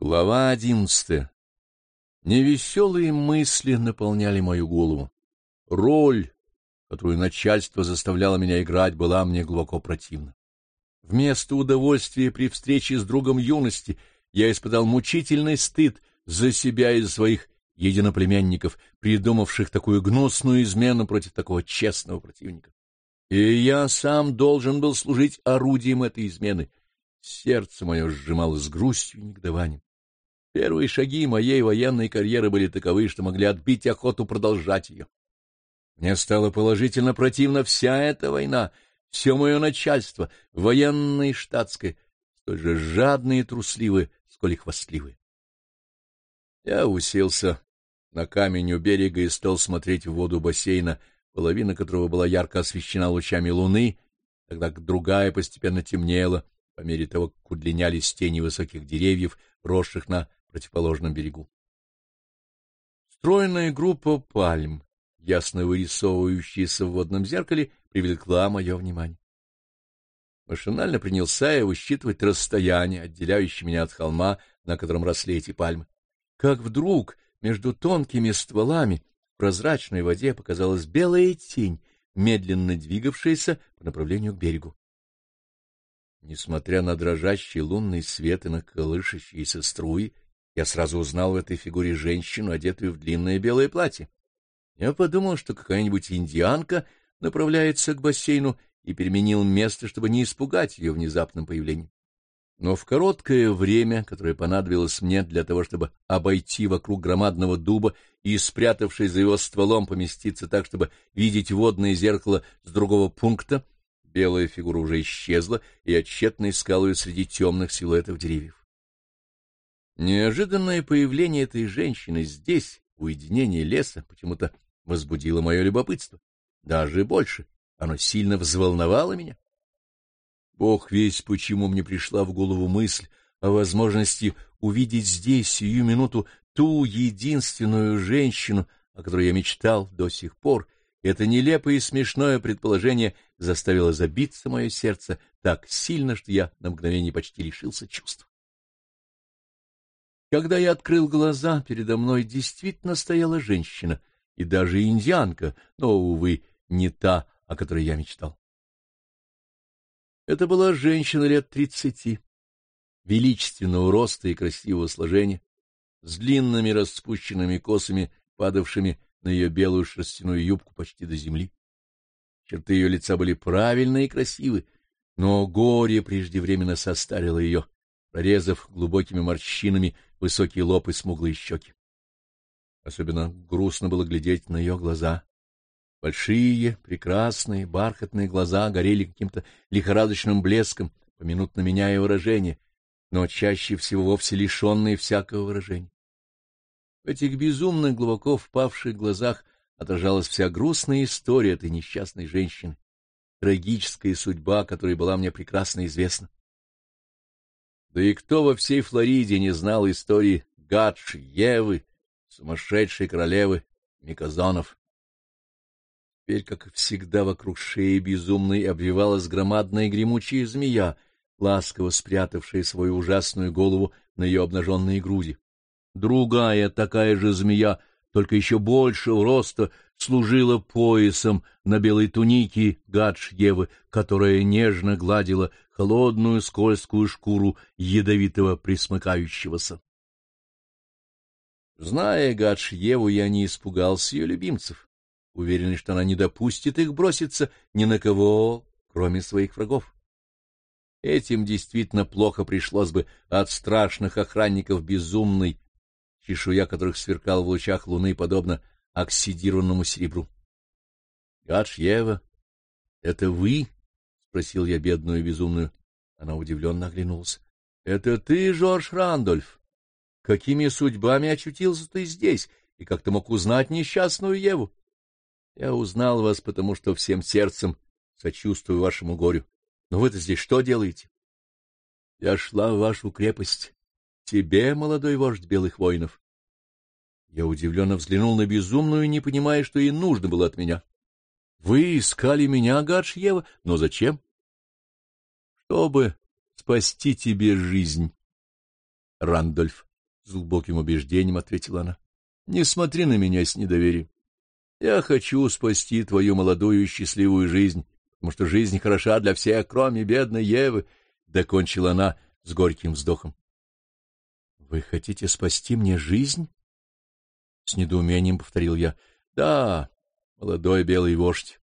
Глава одиннадцатая. Невеселые мысли наполняли мою голову. Роль, которую начальство заставляло меня играть, была мне глубоко противна. Вместо удовольствия при встрече с другом юности я испытал мучительный стыд за себя и за своих единоплеменников, придумавших такую гнусную измену против такого честного противника. И я сам должен был служить орудием этой измены. Сердце мое сжималось с грустью и негодованием. Первые шаги моей военной карьеры были таковы, что могли отбить охоту продолжать ее. Мне стало положительно противна вся эта война, все мое начальство, военное и штатское, столь же жадные и трусливые, сколь и хвастливые. Я уселся на камень у берега и стал смотреть в воду бассейна, половина которого была ярко освещена лучами луны, тогда как другая постепенно темнела, по мере того, как удлинялись тени высоких деревьев, росших на противоположном берегу. Стройная группа пальм, ясно вырисовывающаяся в водном зеркале, привлекла мое внимание. Машинально принялся я высчитывать расстояние, отделяющее меня от холма, на котором росли эти пальмы. Как вдруг между тонкими стволами в прозрачной воде показалась белая тень, медленно двигавшаяся по направлению к берегу. Несмотря на дрожащий лунный свет и на колышащиеся струи, я сразу узнал в этой фигуре женщину, одетую в длинное белое платье. Я подумал, что какая-нибудь индианка направляется к бассейну и переменил место, чтобы не испугать ее внезапным появлением. Но в короткое время, которое понадобилось мне для того, чтобы обойти вокруг громадного дуба и, спрятавшись за его стволом, поместиться так, чтобы видеть водное зеркало с другого пункта, белая фигура уже исчезла, и я тщетно искал ее среди темных силуэтов деревьев. Неожиданное появление этой женщины здесь, в леса, почему-то возбудило мое любопытство. Даже больше. Оно сильно взволновало меня. Бог весь, почему мне пришла в голову мысль о возможности увидеть здесь сию минуту ту единственную женщину, о которой я мечтал до сих пор. Это нелепое и смешное предположение заставило забиться мое сердце так сильно, что я на мгновение почти лишился чувств. Когда я открыл глаза, передо мной действительно стояла женщина, и даже индианка, но, увы, не та, о которой я мечтал. Это была женщина лет тридцати, величественного роста и красивого сложения, с длинными распущенными косами, падавшими на ее белую шерстяную юбку почти до земли. Черты ее лица были правильные и красивы, но горе преждевременно состарило ее, прорезав глубокими морщинами высокий лоб и смуглые щеки. Особенно грустно было глядеть на ее глаза. Большие, прекрасные, бархатные глаза горели каким-то лихорадочным блеском, поминутно меняя выражение, но чаще всего вовсе лишенные всякого выражения. В этих безумно глубоко впавших глазах отражалась вся грустная история этой несчастной женщины, трагическая судьба, которая была мне прекрасно известна. Да и кто во всей Флориде не знал истории Гадж, Евы, сумасшедшей королевы Миказонов? Теперь, как всегда, вокруг шеи безумной обвивалась громадная гремучая змея, ласково спрятавшая свою ужасную голову на ее обнаженные груди. Другая такая же змея только еще большего роста, служила поясом на белой тунике гадж Евы, которая нежно гладила холодную скользкую шкуру ядовитого присмыкающегося. Зная гадж Еву, я не испугался ее любимцев, уверенный, что она не допустит их броситься ни на кого, кроме своих врагов. Этим действительно плохо пришлось бы от страшных охранников безумной чешуя которых сверкала в лучах луны, подобно оксидированному серебру. — Гадж Ева, это вы? — спросил я бедную безумную. Она удивленно оглянулась. — Это ты, Жорж Рандольф? Какими судьбами очутился ты здесь, и как ты мог узнать несчастную Еву? Я узнал вас, потому что всем сердцем сочувствую вашему горю. Но вы-то здесь что делаете? Я шла в вашу крепость тебе, молодой вождь белых воинов. Я удивленно взглянул на безумную, не понимая, что ей нужно было от меня. — Вы искали меня, Гадшева? Но зачем? — Чтобы спасти тебе жизнь, Рандольф, с глубоким убеждением ответила она. — Не смотри на меня с недоверием. Я хочу спасти твою молодую и счастливую жизнь, потому что жизнь хороша для всех, кроме бедной Евы, — докончила она с горьким вздохом. — Вы хотите спасти мне жизнь? — с недоумением повторил я. — Да, молодой белый вождь.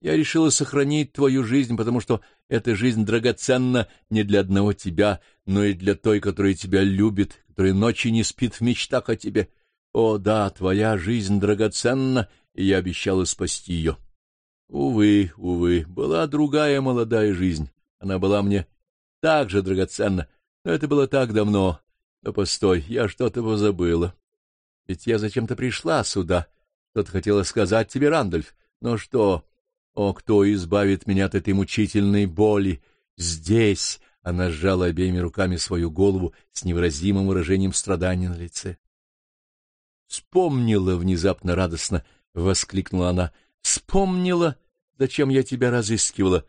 Я решила сохранить твою жизнь, потому что эта жизнь драгоценна не для одного тебя, но и для той, которая тебя любит, которая ночи не спит в мечтах о тебе. О, да, твоя жизнь драгоценна, и я обещала спасти ее. Увы, увы, была другая молодая жизнь. Она была мне так же драгоценна, но это было так давно. Но постой, я что-то позабыла. Ведь я зачем-то пришла сюда. Что-то хотела сказать тебе, Рандольф. Но что? О, кто избавит меня от этой мучительной боли? Здесь она сжала обеими руками свою голову с невыразимым выражением страдания на лице. «Вспомнила внезапно радостно!» — воскликнула она. «Вспомнила, зачем я тебя разыскивала,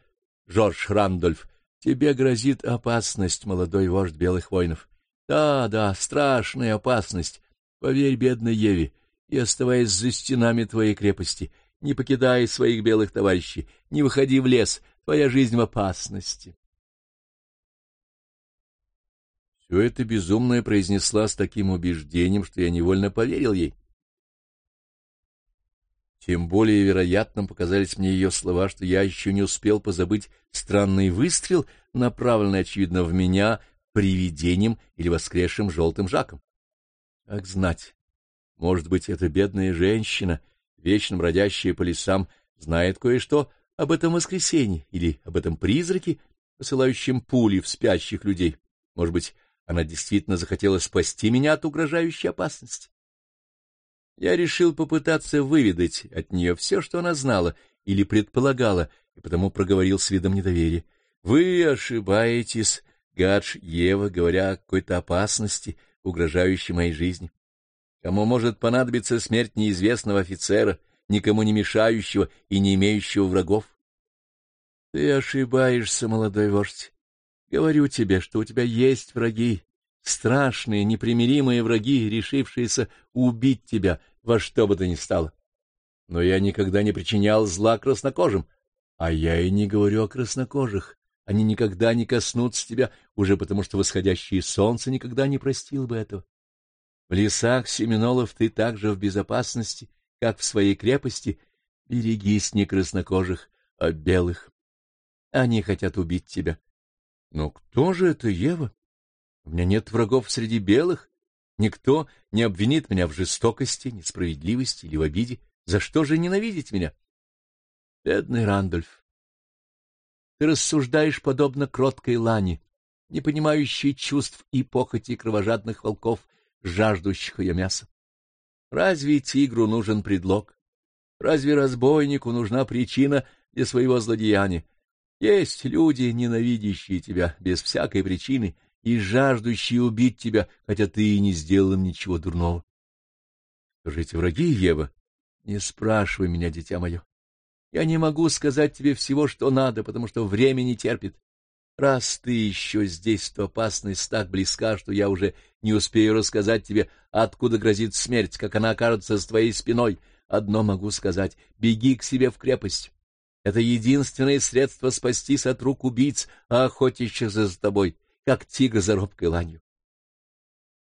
Жорж Рандольф. Тебе грозит опасность, молодой вождь белых воинов. Да, да, страшная опасность. Поверь бедной Еве, и оставаясь за стенами твоей крепости, не покидай своих белых товарищей, не выходи в лес, твоя жизнь в опасности. Все это безумное произнесла с таким убеждением, что я невольно поверил ей. Тем более вероятным показались мне ее слова, что я еще не успел позабыть странный выстрел, направленный, очевидно, в меня привидением или воскресшим желтым жаком. Как знать, может быть, эта бедная женщина — вечно бродящая по лесам, знает кое-что об этом воскресенье или об этом призраке, посылающем пули в спящих людей. Может быть, она действительно захотела спасти меня от угрожающей опасности. Я решил попытаться выведать от нее все, что она знала или предполагала, и потому проговорил с видом недоверия. — Вы ошибаетесь, Гадж Ева, говоря о какой-то опасности, угрожающей моей жизни. Кому может понадобиться смерть неизвестного офицера, никому не мешающего и не имеющего врагов? Ты ошибаешься, молодой вождь. Говорю тебе, что у тебя есть враги, страшные, непримиримые враги, решившиеся убить тебя во что бы то ни стало. Но я никогда не причинял зла краснокожим, а я и не говорю о краснокожих. Они никогда не коснутся тебя, уже потому что восходящее солнце никогда не простило бы этого. В лесах Семенолов ты также в безопасности, как в своей крепости. Берегись не краснокожих, а белых. Они хотят убить тебя. Но кто же это, Ева? У меня нет врагов среди белых. Никто не обвинит меня в жестокости, несправедливости или в обиде. За что же ненавидеть меня? Бедный Рандольф, ты рассуждаешь подобно кроткой лани, не понимающей чувств и похоти кровожадных волков, жаждущих ее мяса. Разве тигру нужен предлог? Разве разбойнику нужна причина для своего злодеяния? Есть люди, ненавидящие тебя без всякой причины и жаждущие убить тебя, хотя ты и не сделал им ничего дурного. Скажите, враги, Ева, не спрашивай меня, дитя мое. Я не могу сказать тебе всего, что надо, потому что время не терпит. Раз ты еще здесь, то опасность так близка, что я уже не успею рассказать тебе, откуда грозит смерть, как она окажется с твоей спиной. Одно могу сказать — беги к себе в крепость. Это единственное средство спастись от рук убийц, охотящихся за тобой, как тигр за робкой ланью.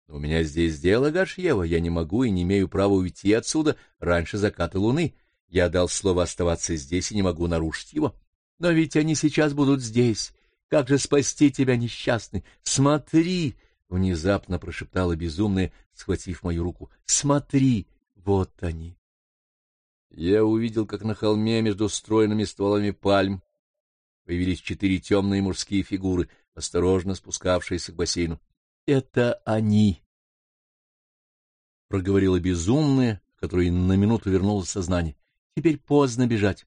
у меня здесь дело, Гашьева, я не могу и не имею права уйти отсюда раньше заката луны. Я дал слово оставаться здесь и не могу нарушить его. Но ведь они сейчас будут здесь, как же спасти тебя, несчастный? Смотри! — внезапно прошептала безумная, схватив мою руку. — Смотри! Вот они! Я увидел, как на холме между стройными стволами пальм появились четыре темные мужские фигуры, осторожно спускавшиеся к бассейну. — Это они! — проговорила безумная, которой на минуту вернулось сознание. — Теперь поздно бежать.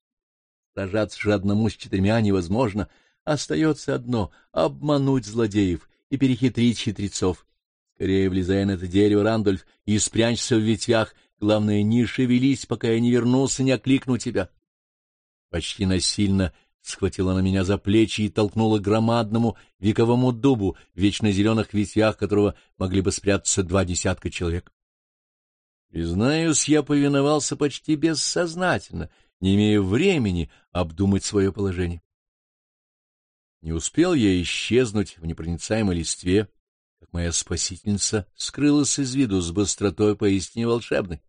Сражаться же одному с четырьмя невозможно — Остается одно — обмануть злодеев и перехитрить хитрецов. Скорее влезай на это дерево, Рандольф, и спрячься в ветвях. Главное, не шевелись, пока я не вернулся, не окликну тебя. Почти насильно схватила на меня за плечи и толкнула громадному вековому дубу, в вечно зеленых ветвях которого могли бы спрятаться два десятка человек. Признаюсь, я повиновался почти бессознательно, не имея времени обдумать свое положение. Не успел я исчезнуть в непроницаемой листве, как моя спасительница скрылась из виду с быстротой поистине волшебной.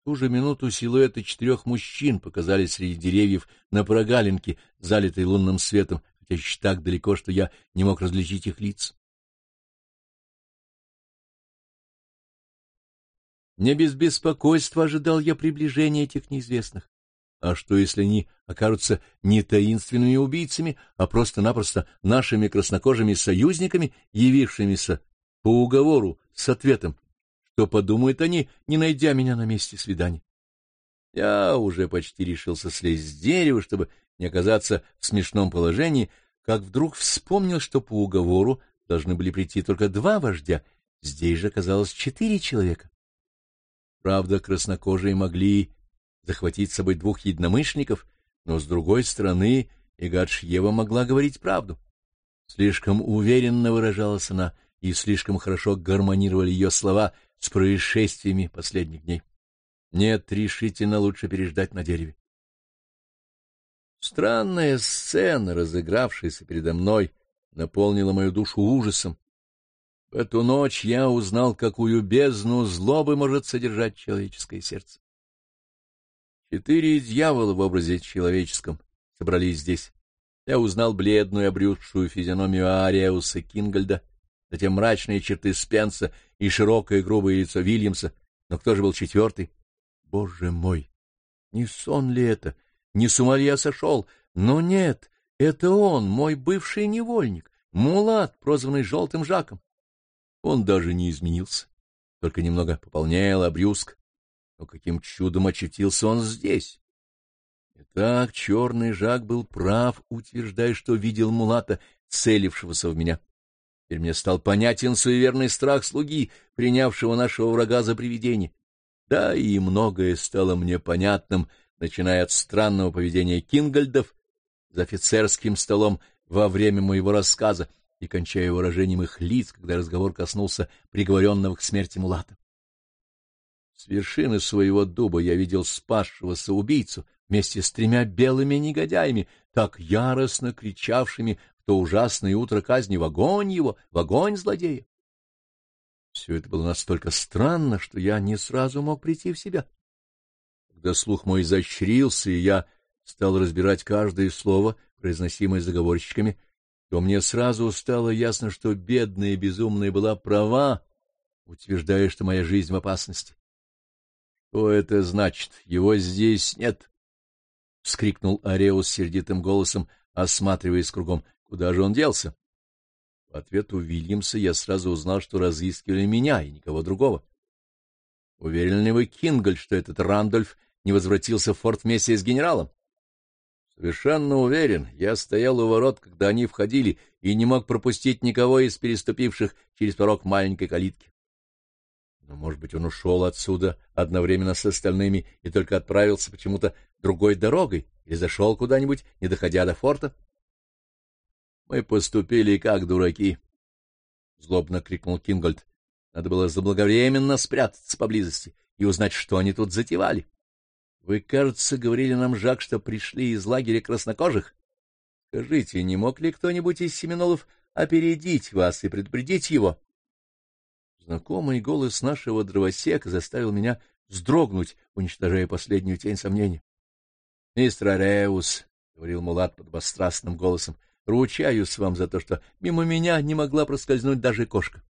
В ту же минуту силуэты четырех мужчин показались среди деревьев на прогалинке, залитой лунным светом, хотя еще так далеко, что я не мог различить их лиц. Не без беспокойства ожидал я приближения этих неизвестных. А что, если они окажутся не таинственными убийцами, а просто-напросто нашими краснокожими союзниками, явившимися по уговору с ответом, что подумают они, не найдя меня на месте свидания? Я уже почти решился слезть с дерева, чтобы не оказаться в смешном положении, как вдруг вспомнил, что по уговору должны были прийти только два вождя, здесь же оказалось четыре человека. Правда, краснокожие могли захватить с собой двух единомышленников, но, с другой стороны, Игадшьева могла говорить правду. Слишком уверенно выражалась она, и слишком хорошо гармонировали ее слова с происшествиями последних дней. Нет, решительно лучше переждать на дереве. Странная сцена, разыгравшаяся передо мной, наполнила мою душу ужасом. Эту ночь я узнал, какую бездну злобы может содержать человеческое сердце. Четыре дьявола в образе человеческом собрались здесь. Я узнал бледную обрюзшую физиономию Ариуса Кингольда, затем мрачные черты Спенса и широкое грубое лицо Вильямса. Но кто же был четвертый? Боже мой! Не сон ли это? Не с ума ли я сошел? Но нет, это он, мой бывший невольник, мулат, прозванный Желтым Жаком. Он даже не изменился, только немного пополнял обрюзг, но каким чудом очутился он здесь? Итак, черный Жак был прав, утверждая, что видел мулата, целившегося в меня. Теперь мне стал понятен суеверный страх слуги, принявшего нашего врага за привидение. Да, и многое стало мне понятным, начиная от странного поведения Кингольдов за офицерским столом во время моего рассказа и кончая выражением их лиц, когда разговор коснулся приговоренного к смерти мулата. С вершины своего дуба я видел спасшегося убийцу вместе с тремя белыми негодяями, так яростно кричавшими в то ужасное утро казни в огонь его, в огонь злодея. Все это было настолько странно, что я не сразу мог прийти в себя. Когда слух мой изощрился, и я стал разбирать каждое слово, произносимое заговорщиками, то мне сразу стало ясно, что бедная и безумная была права, утверждая, что моя жизнь в опасности. — Что это значит? Его здесь нет! — вскрикнул Ареус сердитым голосом, осматриваясь кругом. — Куда же он делся? В ответ у Вильямса я сразу узнал, что разыскивали меня и никого другого. — Уверен ли вы, Кингольд, что этот Рандольф не возвратился в форт вместе с генералом? — Совершенно уверен. Я стоял у ворот, когда они входили, и не мог пропустить никого из переступивших через порог маленькой калитки. Но, может быть, он ушел отсюда одновременно с остальными и только отправился почему-то другой дорогой или зашел куда-нибудь, не доходя до форта? — Мы поступили как дураки, — злобно крикнул Кингольд. Надо было заблаговременно спрятаться поблизости и узнать, что они тут затевали. Вы, кажется, говорили нам, Жак, что пришли из лагеря краснокожих. Скажите, не мог ли кто-нибудь из Семенолов опередить вас и предупредить его? Знакомый голос нашего дровосека заставил меня вздрогнуть, уничтожая последнюю тень сомнений. — Мистер Ареус, — говорил Мулат под бесстрастным голосом, — ручаюсь вам за то, что мимо меня не могла проскользнуть даже кошка.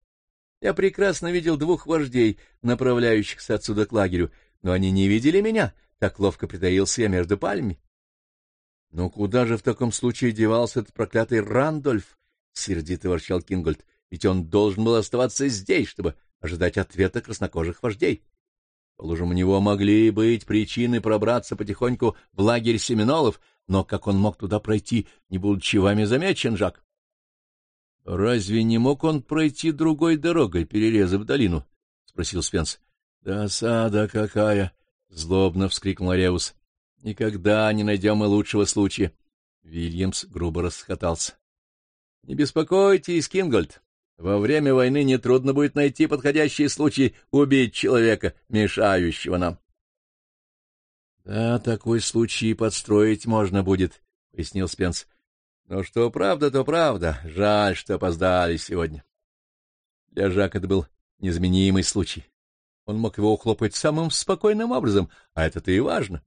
Я прекрасно видел двух вождей, направляющихся отсюда к лагерю, но они не видели меня, так ловко притаился я между пальмами. — Но куда же в таком случае девался этот проклятый Рандольф? — сердито ворчал Кингольд ведь он должен был оставаться здесь, чтобы ожидать ответа краснокожих вождей. Положим, у него могли быть причины пробраться потихоньку в лагерь Семенолов, но как он мог туда пройти, не будучи вами замечен, Жак? — Разве не мог он пройти другой дорогой, перерезав долину? — спросил Спенс. — Досада какая! — злобно вскрикнул Ареус. — Никогда не найдем мы лучшего случая. Вильямс грубо расхотался. — Не беспокойтесь, Кингольд. Во время войны нетрудно будет найти подходящий случай убить человека, мешающего нам. — Да, такой случай подстроить можно будет, — пояснил Спенс. — Но что правда, то правда. Жаль, что опоздали сегодня. Для Жака это был незаменимый случай. Он мог его ухлопать самым спокойным образом, а это-то и важно.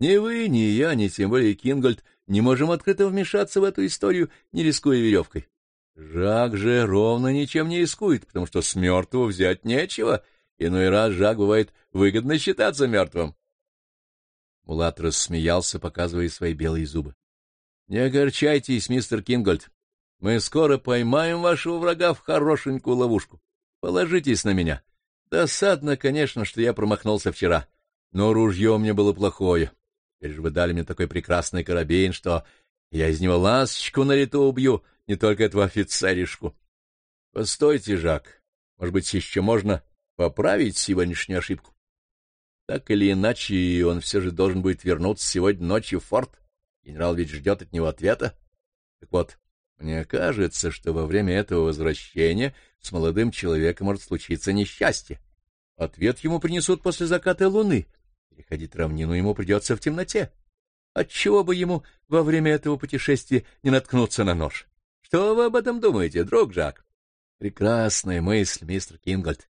Ни вы, ни я, ни тем более Кингольд не можем открыто вмешаться в эту историю, не рискуя веревкой. Жак же ровно ничем не рискует, потому что с мертвого взять нечего. Иной раз Жак бывает выгодно считаться мертвым. Мулат рассмеялся, показывая свои белые зубы. — Не огорчайтесь, мистер Кингольд. Мы скоро поймаем вашего врага в хорошенькую ловушку. Положитесь на меня. Досадно, конечно, что я промахнулся вчера, но ружье у меня было плохое. Теперь же вы дали мне такой прекрасный карабин, что я из него ласточку на лету убью, не только этого офицеришку. Постойте, Жак, может быть, еще можно поправить сегодняшнюю ошибку? Так или иначе, он все же должен будет вернуться сегодня ночью в форт. Генерал ведь ждет от него ответа. Так вот, мне кажется, что во время этого возвращения с молодым человеком может случиться несчастье. Ответ ему принесут после заката луны. Переходить равнину ему придется в темноте. Отчего бы ему во время этого путешествия не наткнуться на нож? Что вы об этом думаете, друг Жак? Прекрасная мысль, мистер Кингольд.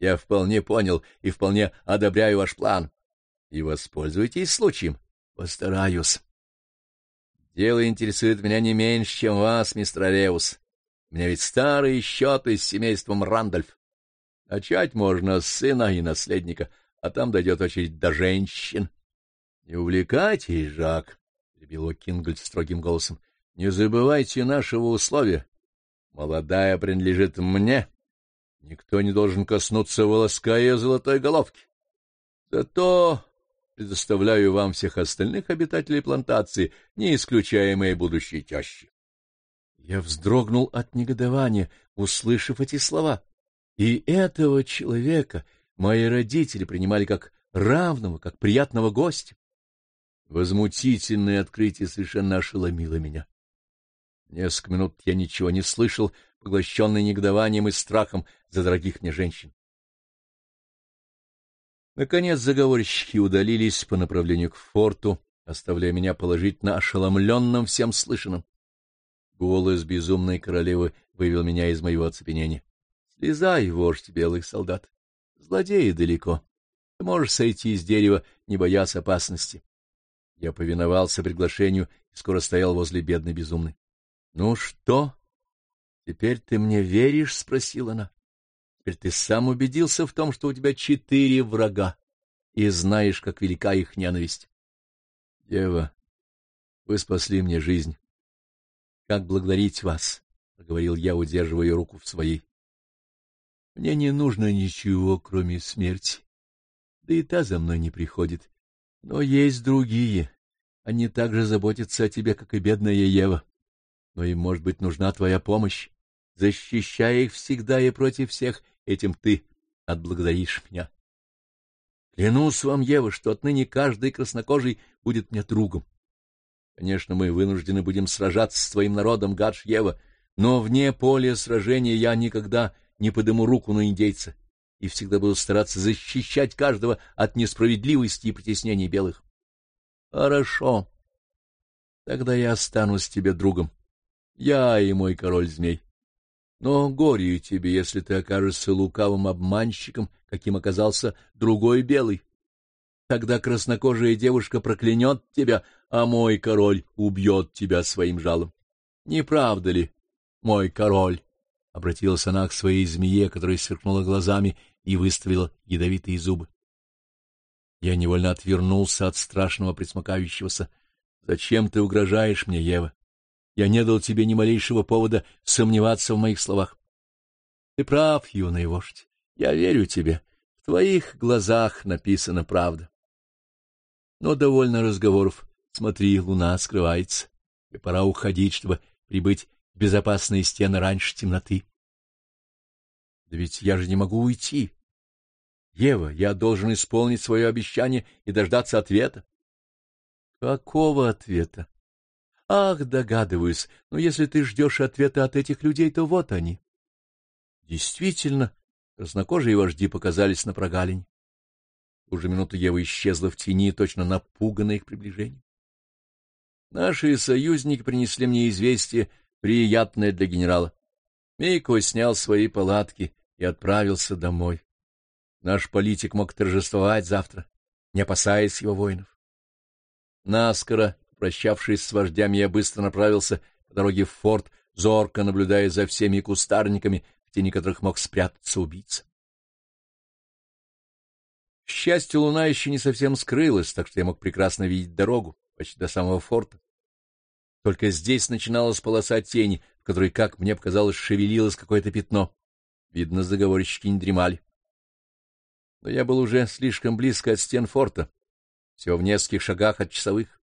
Я вполне понял и вполне одобряю ваш план. И воспользуйтесь случаем. Постараюсь. Дело интересует меня не меньше, чем вас, мистер Ареус. Меня ведь старые счеты с семейством Рандольф. Начать можно с сына и наследника, а там дойдет очередь до женщин. — Не увлекайтесь, Жак, — перебил Кингольд строгим голосом. — Не забывайте нашего условия. Молодая принадлежит мне. Никто не должен коснуться волоска ее золотой головки. Зато предоставляю вам всех остальных обитателей плантации, не исключая моей будущей тещи. Я вздрогнул от негодования, услышав эти слова. И этого человека мои родители принимали как равного, как приятного гостя. Возмутительное открытие совершенно ошеломило меня. Несколько минут я ничего не слышал, поглощенный негодованием и страхом за дорогих мне женщин. Наконец заговорщики удалились по направлению к форту, оставляя меня положительно ошеломленным всем слышанным. Голос безумной королевы вывел меня из моего оцепенения. — Слезай, вождь белых солдат. Злодеи далеко. Ты можешь сойти с дерева, не боясь опасности. Я повиновался приглашению и скоро стоял возле бедной безумной. — Ну что? Теперь ты мне веришь? — спросила она. — Теперь ты сам убедился в том, что у тебя четыре врага, и знаешь, как велика их ненависть. — Дева, вы спасли мне жизнь. — Как благодарить вас? — проговорил я, удерживая руку в своей. — Мне не нужно ничего, кроме смерти. Да и та за мной не приходит. Но есть другие. Они так же заботятся о тебе, как и бедная Ева. Но им, может быть, нужна твоя помощь. Защищая их всегда и против всех, этим ты отблагодаришь меня. Клянусь вам, Ева, что отныне каждый краснокожий будет мне другом. Конечно, мы вынуждены будем сражаться с твоим народом, Гадж Ева, но вне поля сражения я никогда не подыму руку на индейца и всегда буду стараться защищать каждого от несправедливости и притеснений белых. Хорошо. Тогда я останусь тебе другом. Я и мой король-змей. Но горе тебе, если ты окажешься лукавым обманщиком, каким оказался другой белый. Тогда краснокожая девушка проклянет тебя, а мой король убьет тебя своим жалом. Не правда ли, мой король? — обратилась она к своей змее, которая сверкнула глазами и выставила ядовитые зубы. Я невольно отвернулся от страшного присмыкающегося. — Зачем ты угрожаешь мне, Ева? Я не дал тебе ни малейшего повода сомневаться в моих словах. Ты прав, юный вождь, я верю тебе. В твоих глазах написана правда. Но довольно разговоров. Смотри, луна скрывается. И пора уходить, чтобы прибыть в безопасные стены раньше темноты. Да ведь я же не могу уйти. Ева, я должен исполнить свое обещание и дождаться ответа. Какого ответа? Ах, догадываюсь, но если ты ждешь ответа от этих людей, то вот они. Действительно, краснокожие вожди показались на прогалине. Уже минуту Ева исчезла в тени, точно напуганная их приближением. Наши союзники принесли мне известие, приятное для генерала. Мейко снял свои палатки и отправился домой. Наш политик мог торжествовать завтра, не опасаясь его воинов. Наскоро, прощавшись с вождями, я быстро направился по дороге в форт, зорко наблюдая за всеми кустарниками, в тени которых мог спрятаться убийца. К счастью, луна еще не совсем скрылась, так что я мог прекрасно видеть дорогу, почти до самого форта. Только здесь начиналась полоса тени, в которой, как мне показалось, шевелилось какое-то пятно. Видно, заговорщики не дремали. Но я был уже слишком близко от стен форта, всего в нескольких шагах от часовых.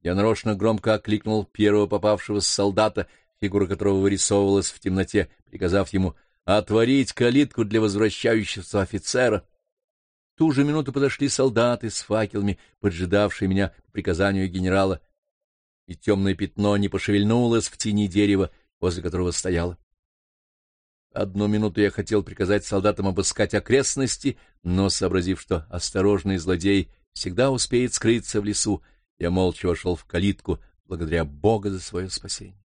Я нарочно громко окликнул первого попавшегося солдата, фигура которого вырисовывалась в темноте, приказав ему отворить калитку для возвращающегося офицера. Ту же минуту подошли солдаты с факелами, поджидавшие меня по приказанию генерала, и темное пятно не пошевельнулось в тени дерева, возле которого стояло. Одну минуту я хотел приказать солдатам обыскать окрестности, но, сообразив, что осторожный злодей всегда успеет скрыться в лесу, я молча вошел в калитку, благодаря Бога за свое спасение.